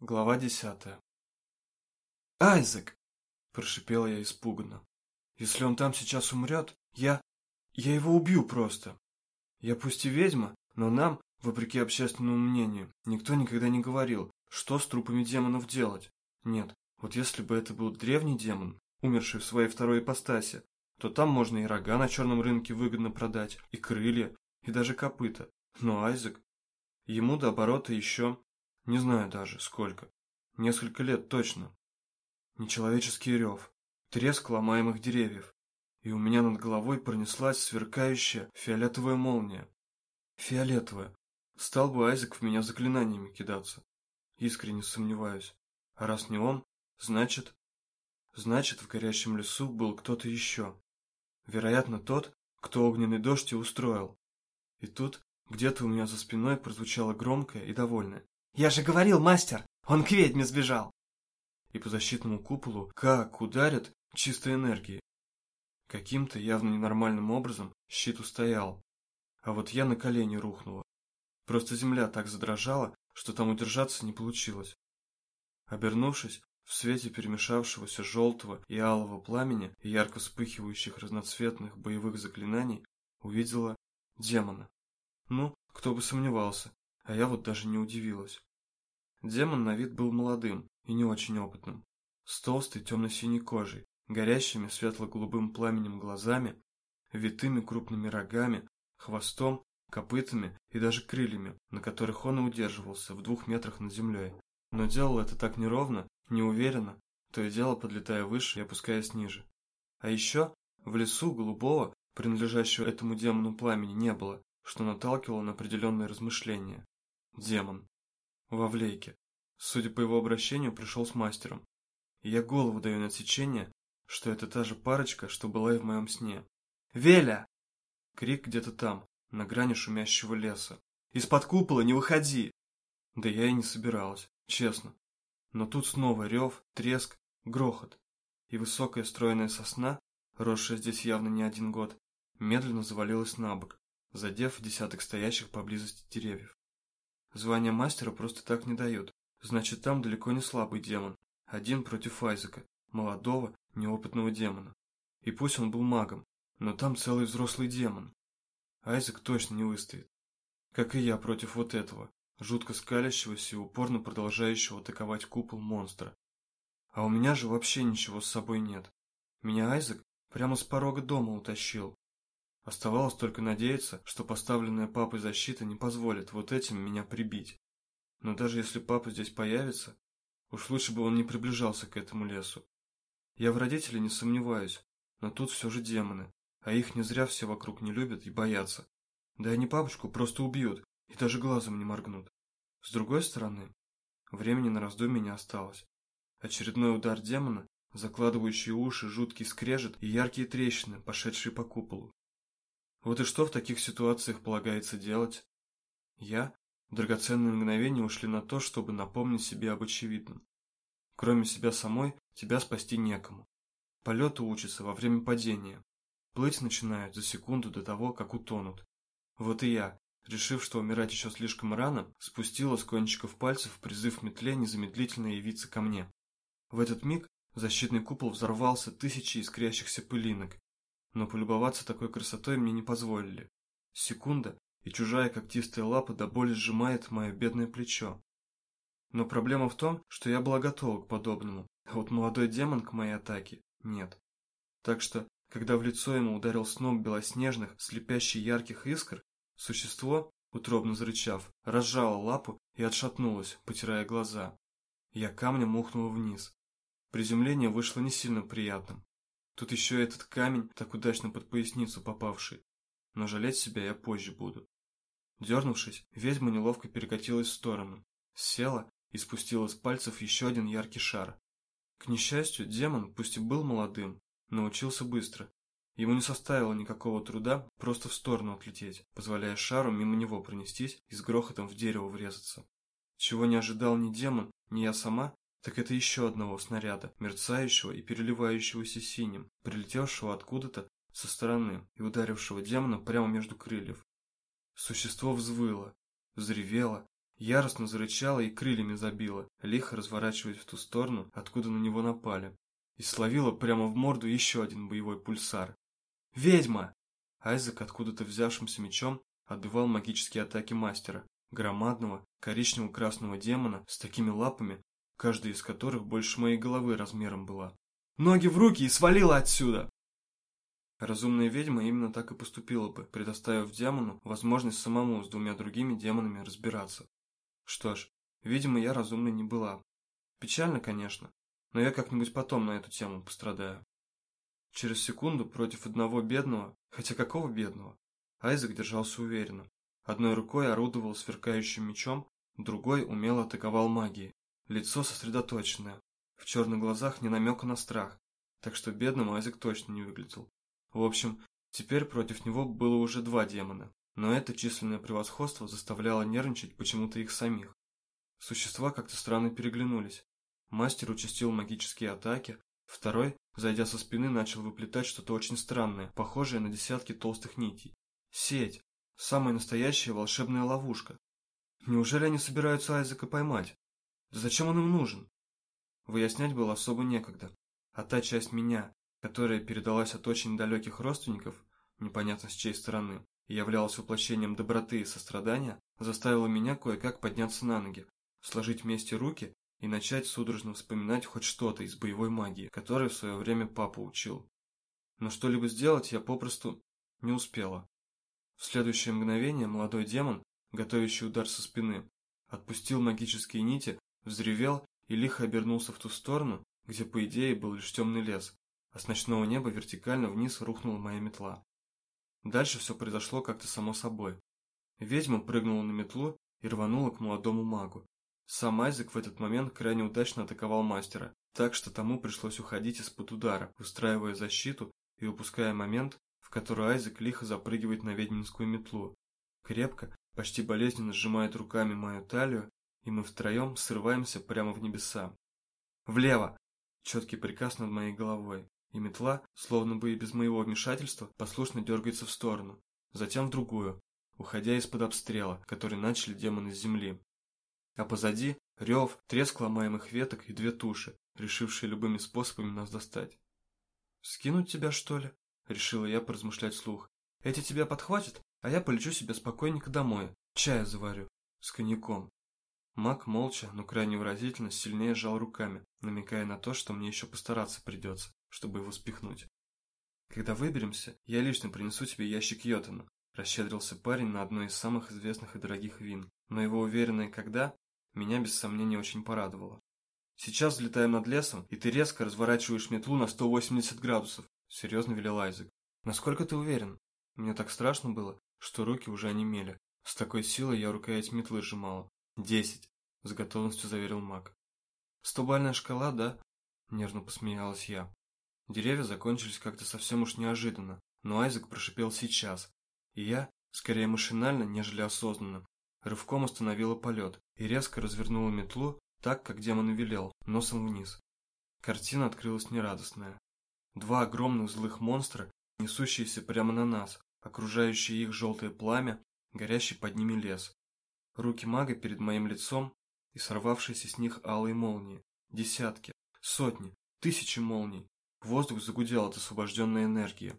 Глава десятая. «Айзек!» – прошипела я испуганно. «Если он там сейчас умрет, я... я его убью просто. Я пусть и ведьма, но нам, вопреки общественному мнению, никто никогда не говорил, что с трупами демонов делать. Нет, вот если бы это был древний демон, умерший в своей второй ипостаси, то там можно и рога на черном рынке выгодно продать, и крылья, и даже копыта. Но Айзек... Ему до оборота еще не знаю даже, сколько. Несколько лет точно. Нечеловеческий рев, треск ломаемых деревьев, и у меня над головой пронеслась сверкающая фиолетовая молния. Фиолетовая. Стал бы Айзек в меня заклинаниями кидаться. Искренне сомневаюсь. А раз не он, значит... Значит, в горящем лесу был кто-то еще. Вероятно, тот, кто огненный дождь и устроил. И тут где-то у меня за спиной прозвучало громкое и довольное. Я же говорил, мастер, он к ведьме сбежал. И по защитному куполу как ударят чистой энергией. Каким-то явно ненормальным образом щит устоял. А вот я на колени рухнула. Просто земля так задрожала, что там удержаться не получилось. Обернувшись, в свете перемешавшегося желтого и алого пламени и ярко вспыхивающих разноцветных боевых заклинаний, увидела демона. Ну, кто бы сомневался, а я вот даже не удивилась. Демон на вид был молодым и не очень опытным, с толстой темно-синей кожей, горящими светло-голубым пламенем глазами, витыми крупными рогами, хвостом, копытами и даже крыльями, на которых он и удерживался в двух метрах над землей. Но делал это так неровно, неуверенно, то и дело подлетая выше и опускаясь ниже. А еще в лесу голубого, принадлежащего этому демону пламени, не было, что наталкивало на определенные размышления. Демон. Вовлейке. Судя по его обращению, пришел с мастером. И я голову даю на отсечение, что это та же парочка, что была и в моем сне. «Веля!» Крик где-то там, на грани шумящего леса. «Из-под купола не выходи!» Да я и не собиралась, честно. Но тут снова рев, треск, грохот. И высокая стройная сосна, росшая здесь явно не один год, медленно завалилась на бок, задев десяток стоящих поблизости деревьев. Звание мастера просто так не дают. Значит, там далеко не слабый демон. Один против Айзека, молодого, неопытного демона. И пусть он был магом, но там целый взрослый демон. Айзек точно не выстоит. Как и я против вот этого, жутко скалящегося и упорно продолжающего атаковать купол монстра. А у меня же вообще ничего с собой нет. Меня Айзек прямо с порога дома утащил, Оставалось только надеяться, что поставленная папой защита не позволит вот этим меня прибить. Но даже если папа здесь появится, уж лучше бы он не приближался к этому лесу. Я в родителей не сомневаюсь, но тут все же демоны, а их не зря все вокруг не любят и боятся. Да они папочку просто убьют и даже глазом не моргнут. С другой стороны, времени на раздумье не осталось. Очередной удар демона, закладывающий уши, жуткий скрежет и яркие трещины, пошедшие по куполу. Вот и что в таких ситуациях полагается делать? Я драгоценные мгновения ушли на то, чтобы напомнить себе об очевидном. Кроме себя самой, тебя спасти некому. Полету учатся во время падения. Плыть начинают за секунду до того, как утонут. Вот и я, решив, что умирать еще слишком рано, спустила с кончиков пальцев призыв метле незамедлительно явиться ко мне. В этот миг защитный купол взорвался тысячи искрящихся пылинок, но полюбоваться такой красотой мне не позволили. Секунда, и чужая когтистая лапа до боли сжимает мое бедное плечо. Но проблема в том, что я была готова к подобному, а вот молодой демон к моей атаке нет. Так что, когда в лицо ему ударил сном белоснежных, слепящих ярких искр, существо, утробно зарычав, разжало лапу и отшатнулось, потирая глаза. Я камнем ухнула вниз. Приземление вышло не сильно приятным. Тут еще этот камень, так удачно под поясницу попавший. Но жалеть себя я позже буду. Дернувшись, ведьма неловко перекатилась в сторону, села и спустила с пальцев еще один яркий шар. К несчастью, демон, пусть и был молодым, научился быстро. Ему не составило никакого труда просто в сторону отлететь, позволяя шару мимо него пронестись и с грохотом в дерево врезаться. Чего не ожидал ни демон, ни я сама, так это еще одного снаряда, мерцающего и переливающегося синим, прилетевшего откуда-то со стороны и ударившего демона прямо между крыльев. Существо взвыло, взревело Яростно зарычала и крыльями забила, лихо разворачиваясь в ту сторону, откуда на него напали. И словила прямо в морду еще один боевой пульсар. «Ведьма!» Айзек, откуда-то взявшимся мечом, отбивал магические атаки мастера, громадного, коричнево-красного демона с такими лапами, каждая из которых больше моей головы размером была. «Ноги в руки и свалила отсюда!» Разумная ведьма именно так и поступила бы, предоставив демону возможность самому с двумя другими демонами разбираться. Что ж, видимо, я разумной не была. Печально, конечно, но я как-нибудь потом на эту тему пострадаю. Через секунду против одного бедного, хотя какого бедного, Айзек держался уверенно. Одной рукой орудовал сверкающим мечом, другой умело атаковал магией. Лицо сосредоточенное, в черных глазах не намека на страх, так что бедным Айзек точно не выглядел. В общем, теперь против него было уже два демона, но это численное превосходство заставляло нервничать почему-то их самих. Существа как-то странно переглянулись. Мастер участил магические атаки, второй, зайдя со спины, начал выплетать что-то очень странное, похожее на десятки толстых нитей. Сеть. Самая настоящая волшебная ловушка. Неужели они собираются Айзека поймать? Да зачем он им нужен? Выяснять было особо некогда. А та часть меня, которая передалась от очень далеких родственников, непонятно с чьей стороны, и являлась воплощением доброты и сострадания, заставила меня кое-как подняться на ноги, сложить вместе руки и начать судорожно вспоминать хоть что-то из боевой магии, которой в свое время папа учил. Но что-либо сделать я попросту не успела. В следующее мгновение молодой демон, готовящий удар со спины, отпустил магические нити, взревел и лихо обернулся в ту сторону, где по идее был лишь темный лес, а с ночного неба вертикально вниз рухнула моя метла. Дальше все произошло как-то само собой. Ведьма прыгнула на метлу и рванула к молодому магу. Сам Айзек в этот момент крайне удачно атаковал мастера, так что тому пришлось уходить из-под удара, устраивая защиту и упуская момент, в который Айзек лихо запрыгивает на ведьминскую метлу. Крепко, почти болезненно сжимает руками мою талию, и мы втроем срываемся прямо в небеса. «Влево!» – четкий приказ над моей головой и метла, словно бы и без моего вмешательства, послушно дергается в сторону, затем в другую, уходя из-под обстрела, который начали демоны с земли. А позади рев, треск ломаемых веток и две туши, решившие любыми способами нас достать. «Скинуть тебя, что ли?» – решила я поразмышлять вслух. «Эти тебя подхватят, а я полечу себе спокойненько домой, чая заварю, с коньяком». Мак молча, но крайне выразительно, сильнее сжал руками, намекая на то, что мне еще постараться придется чтобы его спихнуть. «Когда выберемся, я лично принесу тебе ящик Йотана», – расщедрился парень на одной из самых известных и дорогих вин, но его уверенное «когда» меня без сомнения очень порадовало. «Сейчас взлетаем над лесом, и ты резко разворачиваешь метлу на 180 градусов», – серьезно велел Айзек. «Насколько ты уверен?» Мне так страшно было, что руки уже онемели. С такой силой я рукоять метлы сжимала. «Десять», – с готовностью заверил маг. «Стобальная шкала, да?» – нервно посмеялась я. Деревья закончились как-то совсем уж неожиданно, но Айзек прошипел сейчас, и я, скорее машинально, нежели осознанно, рывком остановила полет и резко развернула метлу так, как демон велел, носом вниз. Картина открылась нерадостная. Два огромных злых монстра, несущиеся прямо на нас, окружающие их желтое пламя, горящий под ними лес. Руки мага перед моим лицом и сорвавшиеся с них алые молнии. Десятки, сотни, тысячи молний, Воздух загудел от освобожденной энергии.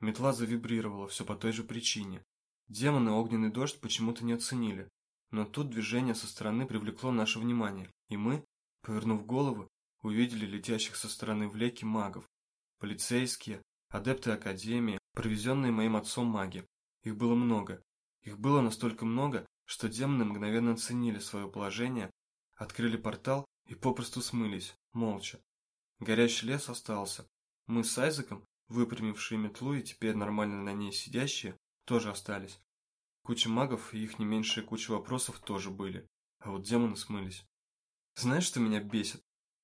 Метла завибрировала все по той же причине. Демоны огненный дождь почему-то не оценили. Но тут движение со стороны привлекло наше внимание, и мы, повернув голову, увидели летящих со стороны влеки магов. Полицейские, адепты Академии, провезенные моим отцом маги. Их было много. Их было настолько много, что демоны мгновенно оценили свое положение, открыли портал и попросту смылись, молча. Горящий лес остался. Мы с Айзеком, выпрямившие метлу и теперь нормально на ней сидящие, тоже остались. Куча магов и их не меньшая куча вопросов тоже были, а вот демоны смылись. Знаешь, что меня бесит?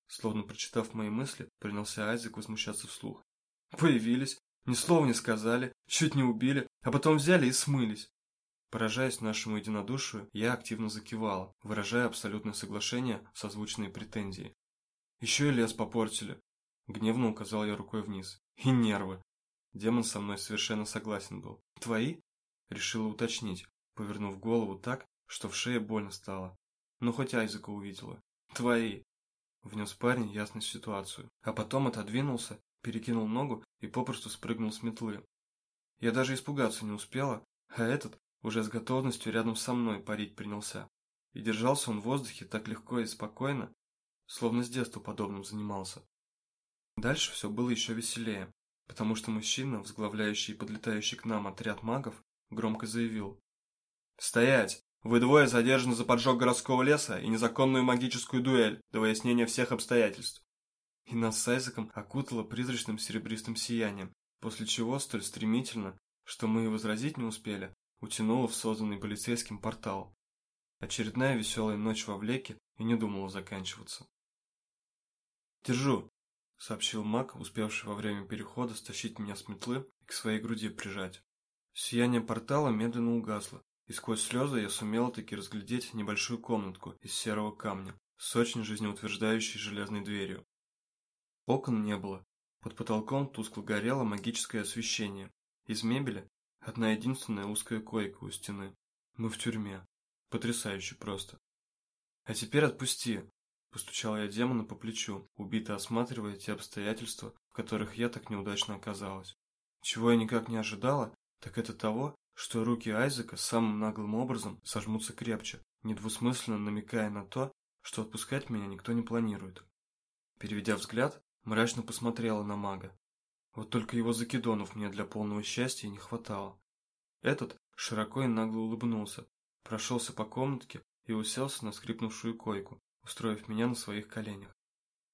Словно прочитав мои мысли, принялся Айзек возмущаться вслух. Появились, ни слова не сказали, чуть не убили, а потом взяли и смылись. Поражаясь нашему единодушию, я активно закивала, выражая абсолютное соглашение с озвученной претензией. Еще и лес попортили. Гневно указал я рукой вниз. И нервы. Демон со мной совершенно согласен был. Твои? Решила уточнить, повернув голову так, что в шее больно стало. Ну, хоть Айзека увидела. Твои. Внес парень ясность в ситуацию. А потом отодвинулся, перекинул ногу и попросту спрыгнул с метлы. Я даже испугаться не успела, а этот уже с готовностью рядом со мной парить принялся. И держался он в воздухе так легко и спокойно, словно с детства подобным занимался. Дальше все было еще веселее, потому что мужчина, возглавляющий и подлетающий к нам отряд магов, громко заявил. «Стоять! Вы двое задержаны за поджог городского леса и незаконную магическую дуэль до выяснения всех обстоятельств». И нас с Айзеком окутало призрачным серебристым сиянием, после чего столь стремительно, что мы и возразить не успели, утянуло в созданный полицейским портал. Очередная веселая ночь во влеке и не думала заканчиваться. «Держу», — сообщил маг, успевший во время перехода стащить меня с метлы и к своей груди прижать. Сияние портала медленно угасло, и сквозь слезы я сумела таки разглядеть небольшую комнатку из серого камня с очень жизнеутверждающей железной дверью. Окон не было. Под потолком тускло горело магическое освещение. Из мебели одна единственная узкая койка у стены. Мы в тюрьме. Потрясающе просто. А теперь отпусти, постучал я демона по плечу, убито осматривая те обстоятельства, в которых я так неудачно оказалась. Чего я никак не ожидала, так это того, что руки Айзека самым наглым образом сожмутся крепче, недвусмысленно намекая на то, что отпускать меня никто не планирует. Переведя взгляд, мрачно посмотрела на мага. Вот только его закидонов мне для полного счастья не хватало. Этот широко и нагло улыбнулся, прошелся по комнатке и уселся на скрипнувшую койку, устроив меня на своих коленях.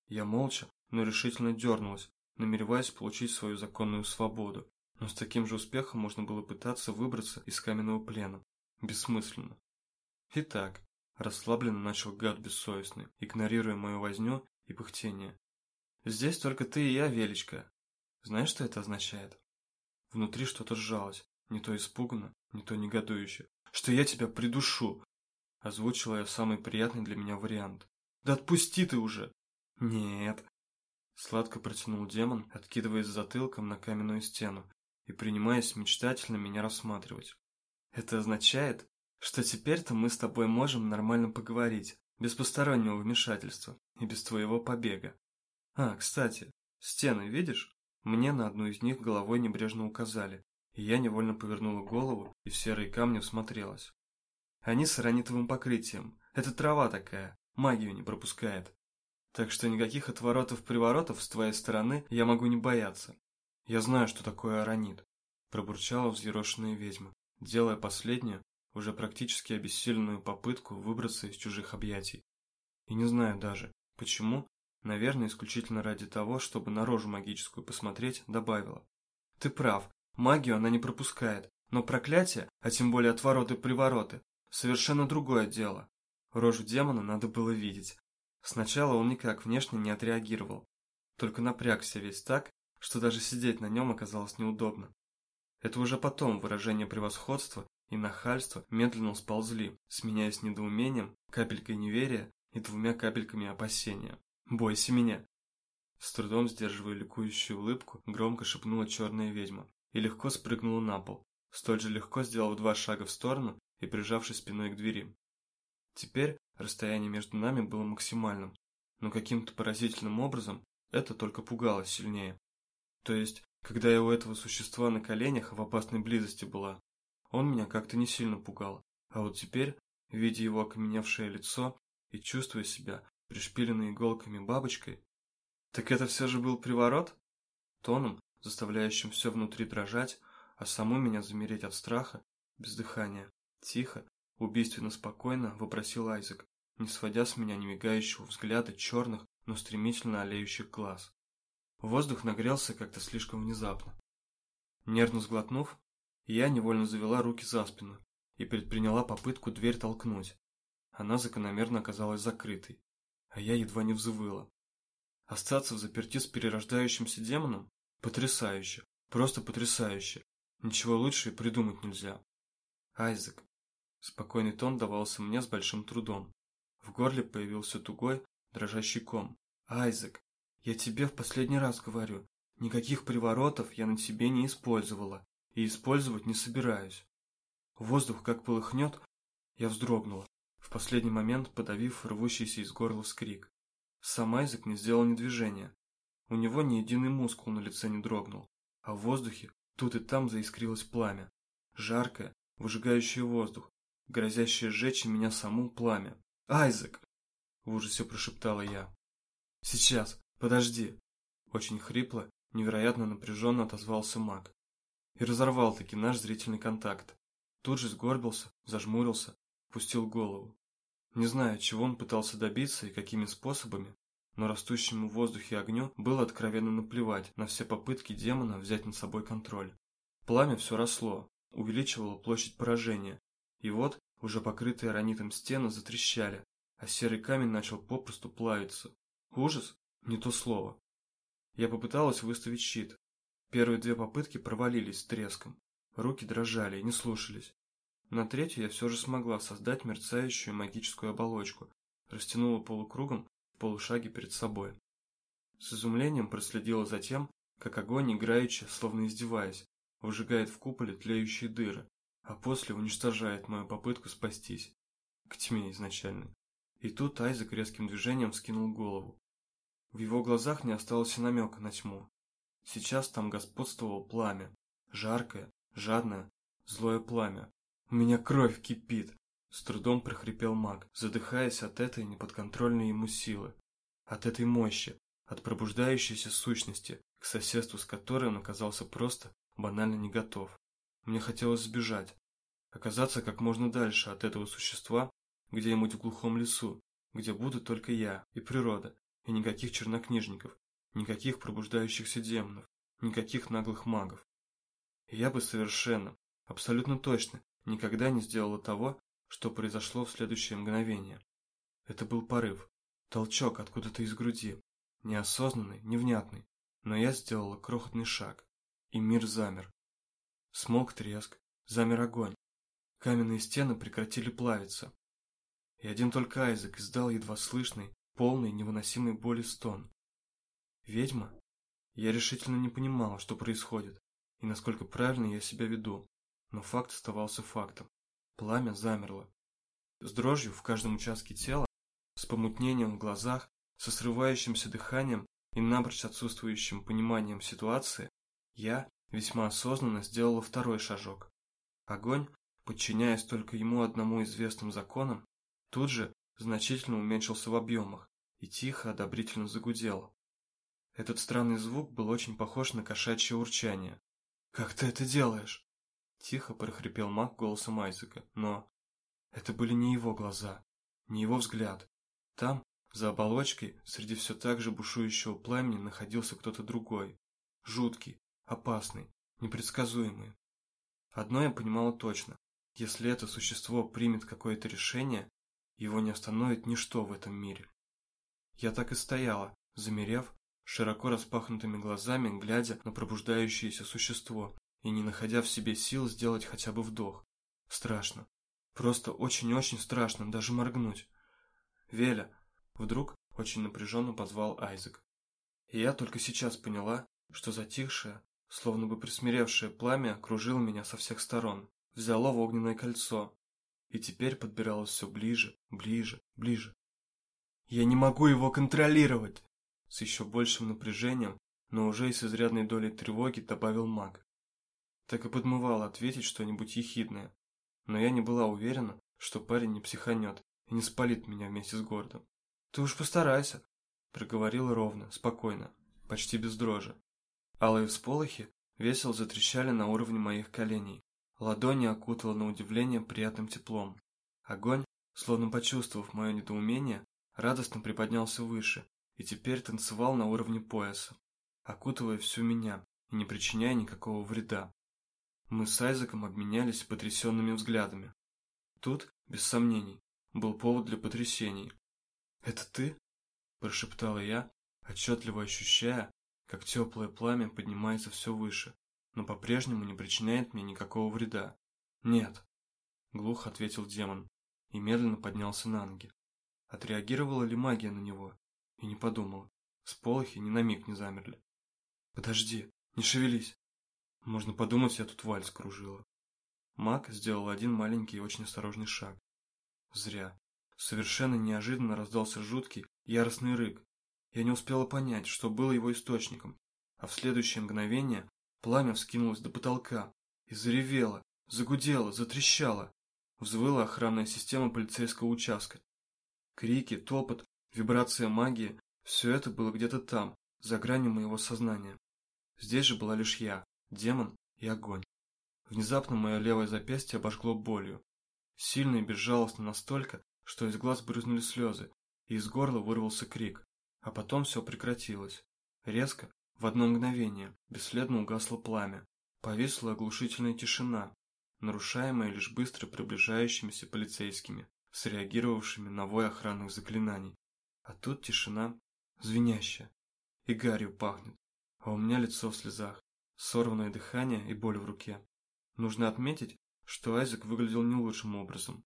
Я молча, но решительно дернулась, намереваясь получить свою законную свободу, но с таким же успехом можно было пытаться выбраться из каменного плена. Бессмысленно. Итак, расслабленно начал гад бессовестный, игнорируя мою возню и пыхтение. Здесь только ты и я, Велечка. Знаешь, что это означает? Внутри что-то сжалось, не то испуганно, не то негодующе. Что я тебя придушу. Озвучила я самый приятный для меня вариант. Да отпусти ты уже. Нет. Сладко протянул демон, откидываясь затылком на каменную стену и принимаясь мечтательно меня рассматривать. Это означает, что теперь-то мы с тобой можем нормально поговорить, без постороннего вмешательства и без твоего побега. А, кстати, стены видишь? Мне на одну из них головой небрежно указали, и я невольно повернула голову и в серые камни всмотрелась. Они с аранитовым покрытием. Это трава такая, магию не пропускает. Так что никаких отворотов-приворотов с твоей стороны я могу не бояться. «Я знаю, что такое аронит», – пробурчала взъерошенная ведьма, делая последнюю, уже практически обессиленную попытку выбраться из чужих объятий. И не знаю даже, почему, наверное, исключительно ради того, чтобы на рожу магическую посмотреть, добавила. «Ты прав, магию она не пропускает, но проклятие, а тем более отвороты-привороты, совершенно другое дело. Рожу демона надо было видеть. Сначала он никак внешне не отреагировал, только напрягся весь так, что даже сидеть на нем оказалось неудобно. Это уже потом выражение превосходства и нахальства медленно сползли, сменяясь недоумением, капелькой неверия и двумя капельками опасения. «Бойся меня!» С трудом сдерживая ликующую улыбку, громко шепнула черная ведьма и легко спрыгнула на пол, столь же легко сделав два шага в сторону и прижавшись спиной к двери. Теперь расстояние между нами было максимальным, но каким-то поразительным образом это только пугало сильнее. То есть, когда я у этого существа на коленях в опасной близости была, он меня как-то не сильно пугал. А вот теперь, видя его окаменевшее лицо и чувствуя себя пришпиленной иголками бабочкой, так это все же был приворот? Тоном, заставляющим все внутри дрожать, а саму меня замереть от страха, без дыхания, тихо, убийственно спокойно вопросил Айзек, не сводя с меня немигающего взгляда черных, но стремительно олеющих глаз. Воздух нагрелся как-то слишком внезапно. Нервно сглотнув, я невольно завела руки за спину и предприняла попытку дверь толкнуть. Она закономерно оказалась закрытой, а я едва не взвыла. Остаться в заперти с перерождающимся демоном? Потрясающе, просто потрясающе. Ничего лучше и придумать нельзя. Айзек. Спокойный тон давался мне с большим трудом. В горле появился тугой, дрожащий ком. Айзек, я тебе в последний раз говорю, никаких приворотов я на тебе не использовала и использовать не собираюсь. Воздух как полыхнет, Я вздрогнула, в последний момент подавив рвущийся из горла скрик. Сам Айзек не сделал ни движения. У него ни единый мускул на лице не дрогнул, а в воздухе тут и там заискрилось пламя. Жаркое, выжигающее воздух, грозящее сжечь меня саму пламя. «Айзек!» – в ужасе прошептала я. «Сейчас, подожди!» Очень хрипло, невероятно напряженно отозвался маг. И разорвал таки наш зрительный контакт. Тут же сгорбился, зажмурился, пустил голову. Не знаю, чего он пытался добиться и какими способами, но растущему в воздухе огню было откровенно наплевать на все попытки демона взять над собой контроль. Пламя все росло, увеличивало площадь поражения, и вот уже покрытые аронитом стены затрещали, а серый камень начал попросту плавиться. Ужас? Не то слово. Я попыталась выставить щит. Первые две попытки провалились с треском. Руки дрожали и не слушались. На третью я все же смогла создать мерцающую магическую оболочку, растянула полукругом в полушаге перед собой. С изумлением проследила за тем, как огонь, играючи, словно издеваясь, выжигает в куполе тлеющие дыры, а после уничтожает мою попытку спастись. К тьме изначально. И тут Айзек резким движением вскинул голову. В его глазах не осталось и намека на тьму. Сейчас там господствовало пламя. Жаркое, жадное, злое пламя. У меня кровь кипит. С трудом прохрипел маг, задыхаясь от этой неподконтрольной ему силы. От этой мощи, от пробуждающейся сущности, к соседству с которой он оказался просто банально не готов. Мне хотелось сбежать, оказаться как можно дальше от этого существа, где-нибудь в глухом лесу, где буду только я и природа, и никаких чернокнижников, никаких пробуждающихся демонов, никаких наглых магов. И я бы совершенно, абсолютно точно, никогда не сделала того, что произошло в следующее мгновение. Это был порыв, толчок откуда-то из груди, неосознанный, невнятный, но я сделала крохотный шаг, и мир замер. Смог треск, замер огонь, каменные стены прекратили плавиться, и один только Айзек издал едва слышный, полный невыносимой боли стон. Ведьма? Я решительно не понимала, что происходит, и насколько правильно я себя веду, но факт оставался фактом. Пламя замерло. С дрожью в каждом участке тела, с помутнением в глазах, со срывающимся дыханием и напрочь отсутствующим пониманием ситуации, я весьма осознанно сделала второй шажок. Огонь, подчиняясь только ему одному известным законам, тут же значительно уменьшился в объемах и тихо одобрительно загудел. Этот странный звук был очень похож на кошачье урчание. «Как ты это делаешь?» Тихо прохрипел маг голосом Айзека, но... Это были не его глаза, не его взгляд. Там, за оболочкой, среди все так же бушующего пламени, находился кто-то другой. Жуткий, опасный, непредсказуемый. Одно я понимала точно. Если это существо примет какое-то решение, его не остановит ничто в этом мире. Я так и стояла, замерев, широко распахнутыми глазами, глядя на пробуждающееся существо и не находя в себе сил сделать хотя бы вдох. Страшно. Просто очень-очень страшно даже моргнуть. «Веля!» Вдруг очень напряженно позвал Айзек. И я только сейчас поняла, что затихшее, словно бы присмиревшее пламя окружило меня со всех сторон, взяло в огненное кольцо, и теперь подбиралось все ближе, ближе, ближе. «Я не могу его контролировать!» С еще большим напряжением, но уже и с изрядной долей тревоги добавил маг. Так и подмывало ответить что-нибудь ехидное, но я не была уверена, что парень не психанет и не спалит меня вместе с Гордом. «Ты уж постарайся», — проговорила ровно, спокойно, почти без дрожи. Алые всполохи весело затрещали на уровне моих коленей, Ладони окутало на удивление приятным теплом. Огонь, словно почувствовав мое недоумение, радостно приподнялся выше и теперь танцевал на уровне пояса, окутывая всю меня и не причиняя никакого вреда. Мы с Айзеком обменялись потрясенными взглядами. Тут, без сомнений, был повод для потрясений. «Это ты?» – прошептала я, отчетливо ощущая, как теплое пламя поднимается все выше, но по-прежнему не причиняет мне никакого вреда. Нет, глухо ответил демон и медленно поднялся на ноги. Отреагировала ли магия на него? И не подумала. Сполохи ни на миг не замерли. Подожди, не шевелись. Можно подумать, я тут вальс кружила. Маг сделал один маленький и очень осторожный шаг, Зря. Совершенно неожиданно раздался жуткий, яростный рык. Я не успела понять, что было его источником, а в следующее мгновение пламя вскинулось до потолка и заревело, загудело, затрещало. Взвыла охранная система полицейского участка. Крики, топот, вибрация магии – все это было где-то там, за гранью моего сознания. Здесь же была лишь я, демон и огонь. Внезапно мое левое запястье обожгло болью. Сильно и безжалостно настолько, что из глаз брызнули слезы, и из горла вырвался крик. А потом все прекратилось. Резко, в одно мгновение, бесследно угасло пламя. Повисла оглушительная тишина, нарушаемая лишь быстро приближающимися полицейскими, среагировавшими на вой охранных заклинаний. А тут тишина звенящая, и гарью пахнет, а у меня лицо в слезах, сорванное дыхание и боль в руке. Нужно отметить, что Айзек выглядел не лучшим образом.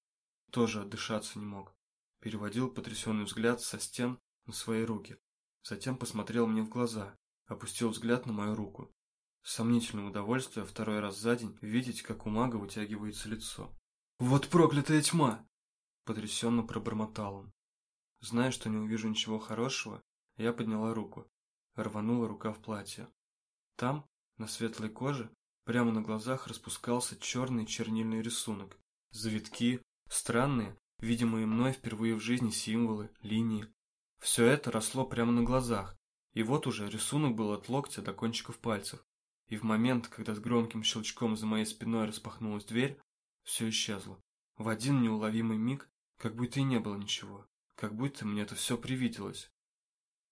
Тоже отдышаться не мог. Переводил потрясенный взгляд со стен на свои руки. Затем посмотрел мне в глаза, опустил взгляд на мою руку. Сомнительное удовольствие второй раз за день видеть, как у мага вытягивается лицо. «Вот проклятая тьма!» Потрясенно пробормотал он. Зная, что не увижу ничего хорошего, я подняла руку, рванула рука в платье. Там, на светлой коже, прямо на глазах распускался черный чернильный рисунок. Завитки, странные, видимые мной впервые в жизни символы, линии. Все это росло прямо на глазах, и вот уже рисунок был от локтя до кончиков пальцев. И в момент, когда с громким щелчком за моей спиной распахнулась дверь, все исчезло. В один неуловимый миг, как будто и не было ничего, как будто мне это все привиделось.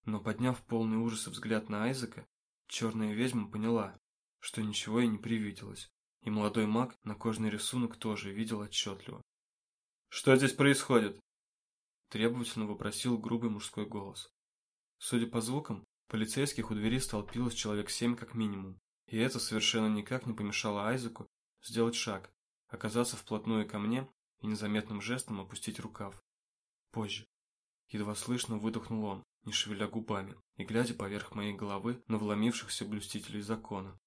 Но подняв полный ужаса взгляд на Айзека, черная ведьма поняла, что ничего и не привиделось, и молодой маг на кожный рисунок тоже видел отчетливо. «Что здесь происходит?» Требовательно вопросил грубый мужской голос. Судя по звукам, полицейских у двери столпилось человек семь как минимум, и это совершенно никак не помешало Айзеку сделать шаг, оказаться вплотную ко мне и незаметным жестом опустить рукав. Позже. Едва слышно выдохнул он, не шевеля губами, и глядя поверх моей головы на вломившихся блюстителей закона.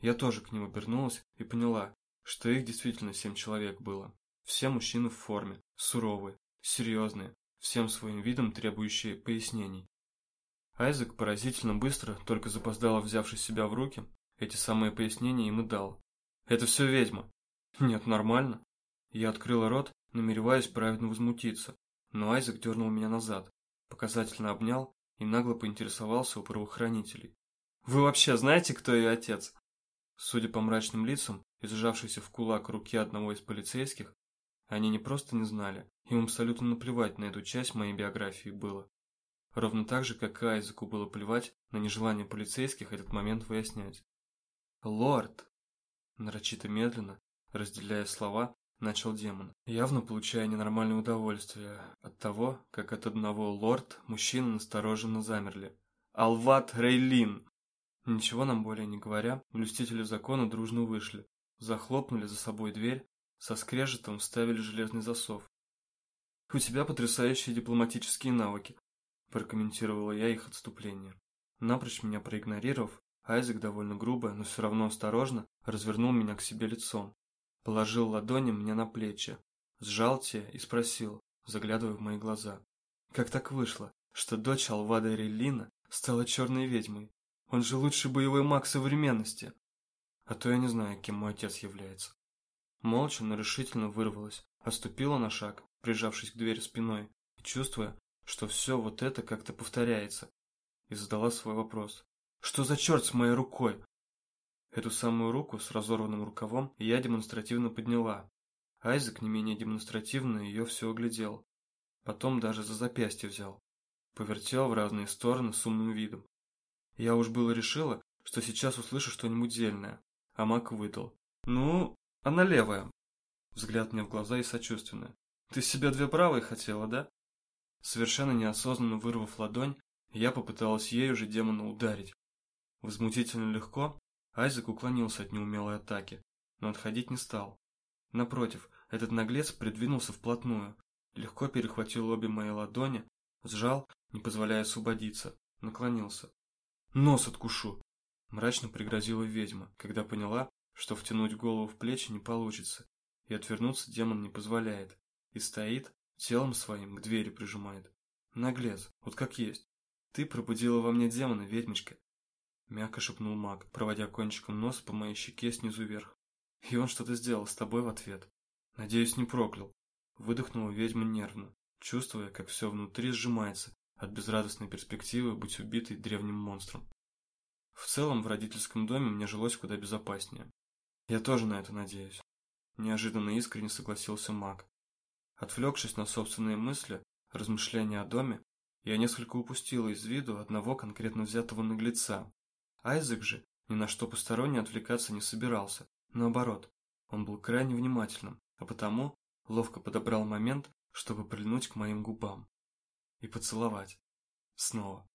Я тоже к ним обернулась и поняла, что их действительно семь человек было. Все мужчины в форме, суровые, серьезные, всем своим видом требующие пояснений. Айзек поразительно быстро, только запоздало взявшись себя в руки, эти самые пояснения им и дал. «Это все ведьма». «Нет, нормально». Я открыла рот, намереваясь праведно возмутиться, но Айзек дернул меня назад, показательно обнял и нагло поинтересовался у правоохранителей. «Вы вообще знаете, кто ее отец?» Судя по мрачным лицам и сжавшейся в кулак руки одного из полицейских, они не просто не знали, им абсолютно наплевать на эту часть моей биографии было. Ровно так же, как и Айзеку было плевать на нежелание полицейских этот момент выяснять. «Лорд!» Нарочито медленно, разделяя слова, начал демон, явно получая ненормальное удовольствие от того, как от одного лорд мужчины настороженно замерли. «Алват Рейлин!» Ничего нам более не говоря, блюстители закона дружно вышли, захлопнули за собой дверь, со скрежетом вставили железный засов. «У тебя потрясающие дипломатические навыки», – прокомментировала я их отступление. Напрочь меня проигнорировав, Айзек довольно грубо, но все равно осторожно развернул меня к себе лицом, положил ладони мне на плечи, сжал те и спросил, заглядывая в мои глаза. Как так вышло, что дочь Алвада Реллина стала черной ведьмой? Он же лучший боевой маг современности. А то я не знаю, кем мой отец является. Молча, но решительно вырвалась, отступила на шаг, прижавшись к двери спиной, и чувствуя, что все вот это как-то повторяется, и задала свой вопрос. «Что за черт с моей рукой?» Эту самую руку с разорванным рукавом я демонстративно подняла. Айзек не менее демонстративно ее все оглядел. Потом даже за запястье взял. Повертел в разные стороны с умным видом. Я уж было решила, что сейчас услышу что-нибудь дельное. А маг выдал. «Ну, она левая». Взгляд мне в глаза и сочувственно. «Ты себе две правые хотела, да?» Совершенно неосознанно вырвав ладонь, я попыталась ею же демона ударить. Возмутительно легко Айзек уклонился от неумелой атаки, но отходить не стал. Напротив, этот наглец придвинулся вплотную, легко перехватил обе мои ладони, сжал, не позволяя освободиться, наклонился. «Нос откушу!» – мрачно пригрозила ведьма, когда поняла, что втянуть голову в плечи не получится, и отвернуться демон не позволяет. И стоит, телом своим к двери прижимает. Наглец, вот как есть. Ты пробудила во мне демона, ведьмочка. Мягко шепнул маг, проводя кончиком носа по моей щеке снизу вверх. И он что-то сделал с тобой в ответ. Надеюсь, не проклял. Выдохнула ведьма нервно, чувствуя, как все внутри сжимается от безрадостной перспективы быть убитой древним монстром. В целом, в родительском доме мне жилось куда безопаснее. Я тоже на это надеюсь. Неожиданно искренне согласился маг. Отвлекшись на собственные мысли, размышления о доме, я несколько упустила из виду одного конкретно взятого наглеца. Айзек же ни на что посторонне отвлекаться не собирался. Наоборот, он был крайне внимательным, а потому ловко подобрал момент, чтобы прильнуть к моим губам и поцеловать. Снова.